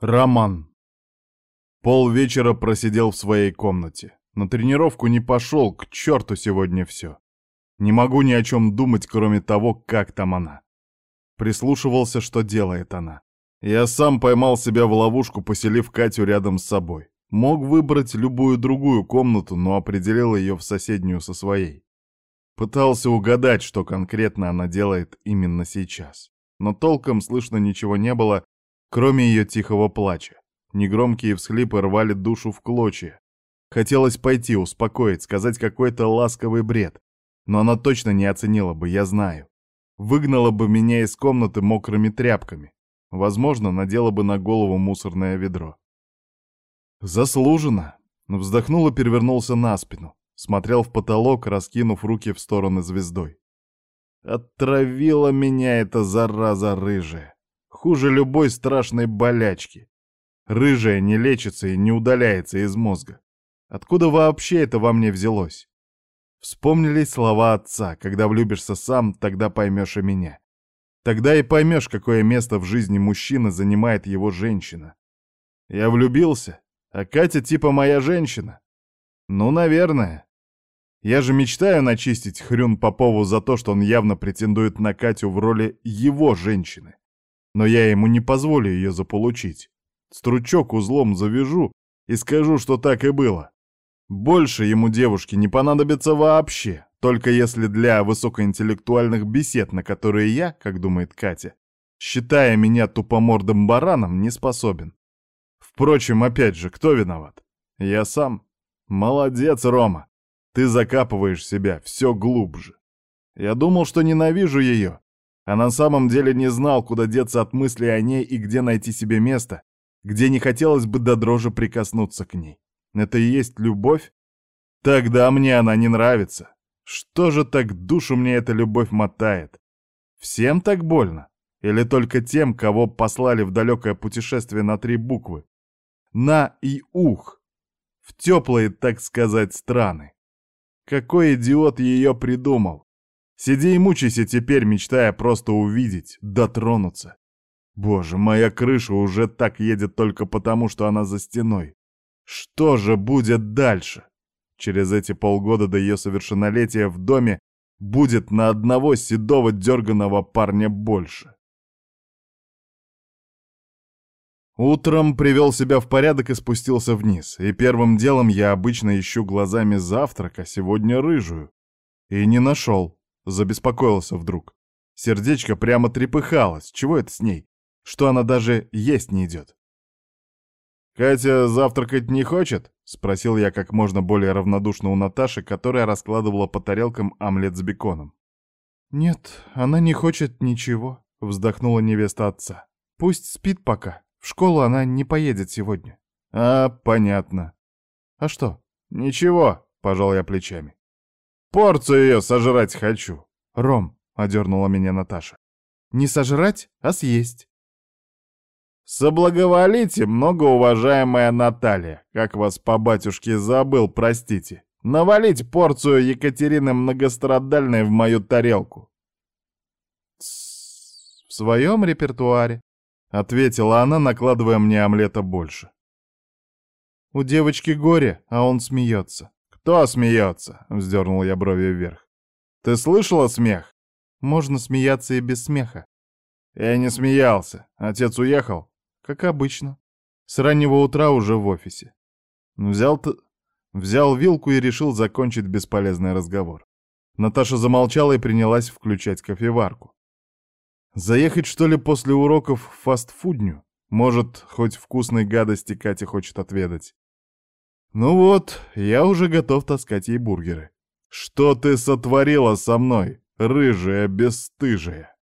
Роман. Пол вечера просидел в своей комнате. На тренировку не пошел, к черту сегодня все. Не могу ни о чем думать, кроме того, как там она. Прислушивался, что делает она. Я сам поймал себя в ловушку, поселив Катю рядом с собой. Мог выбрать любую другую комнату, но определил ее в соседнюю со своей. Пытался угадать, что конкретно она делает именно сейчас. Но толком слышно ничего не было, кроме ее тихого плача. Негромкие всхлипы рвали душу в клочья. Хотелось пойти, успокоить, сказать какой-то ласковый бред. Но она точно не оценила бы, я знаю. Выгнала бы меня из комнаты мокрыми тряпками. Возможно, надела бы на голову мусорное ведро. Заслуженно. Вздохнул и перевернулся на спину. Смотрел в потолок, раскинув руки в стороны звездой. Отравила меня эта зараза рыжая. Хуже любой страшной болячки. Рыжая не лечится и не удаляется из мозга. Откуда вообще это во мне взялось? Вспомнились слова отца, когда влюбишься сам, тогда поймешь и меня. Тогда и поймешь, какое место в жизни мужчины занимает его женщина. Я влюбился, а Катя типа моя женщина. Ну, наверное. Я же мечтаю начистить Хрюн Попову за то, что он явно претендует на Катю в роли его женщины но я ему не позволю ее заполучить. Стручок узлом завяжу и скажу, что так и было. Больше ему девушки не понадобится вообще, только если для высокоинтеллектуальных бесед, на которые я, как думает Катя, считая меня тупомордым бараном, не способен. Впрочем, опять же, кто виноват? Я сам. Молодец, Рома. Ты закапываешь себя все глубже. Я думал, что ненавижу ее, а на самом деле не знал, куда деться от мысли о ней и где найти себе место, где не хотелось бы до дрожи прикоснуться к ней. Это и есть любовь? Тогда мне она не нравится. Что же так душу мне эта любовь мотает? Всем так больно? Или только тем, кого послали в далекое путешествие на три буквы? На и ух. В теплые, так сказать, страны. Какой идиот ее придумал? Сиди и мучайся теперь, мечтая просто увидеть, дотронуться. Боже, моя крыша уже так едет только потому, что она за стеной. Что же будет дальше? Через эти полгода до ее совершеннолетия в доме будет на одного седого дерганого парня больше. Утром привел себя в порядок и спустился вниз, и первым делом я обычно ищу глазами завтрак, а сегодня рыжую. И не нашел. Забеспокоился вдруг. Сердечко прямо трепыхалось. Чего это с ней? Что она даже есть не идет? «Катя завтракать не хочет?» — спросил я как можно более равнодушно у Наташи, которая раскладывала по тарелкам омлет с беконом. «Нет, она не хочет ничего», — вздохнула невеста отца. «Пусть спит пока. В школу она не поедет сегодня». «А, понятно». «А что?» «Ничего», — пожал я плечами. Порцию ее сожрать хочу. Ром, — одернула меня Наташа. Не сожрать, а съесть. Соблаговолите, многоуважаемая Наталья, как вас по батюшке забыл, простите. Навалить порцию Екатерины многострадальной в мою тарелку. в своем репертуаре, — ответила она, накладывая мне омлета больше. У девочки горе, а он смеется. «Кто смеется?» — вздернул я брови вверх. «Ты слышала смех?» «Можно смеяться и без смеха». «Я не смеялся. Отец уехал?» «Как обычно. С раннего утра уже в офисе». Взял, т... Взял вилку и решил закончить бесполезный разговор. Наташа замолчала и принялась включать кофеварку. Заехать, что ли, после уроков в фастфудню? Может, хоть вкусной гадости Катя хочет отведать. Ну вот, я уже готов таскать ей бургеры. Что ты сотворила со мной, рыжая бесстыжая?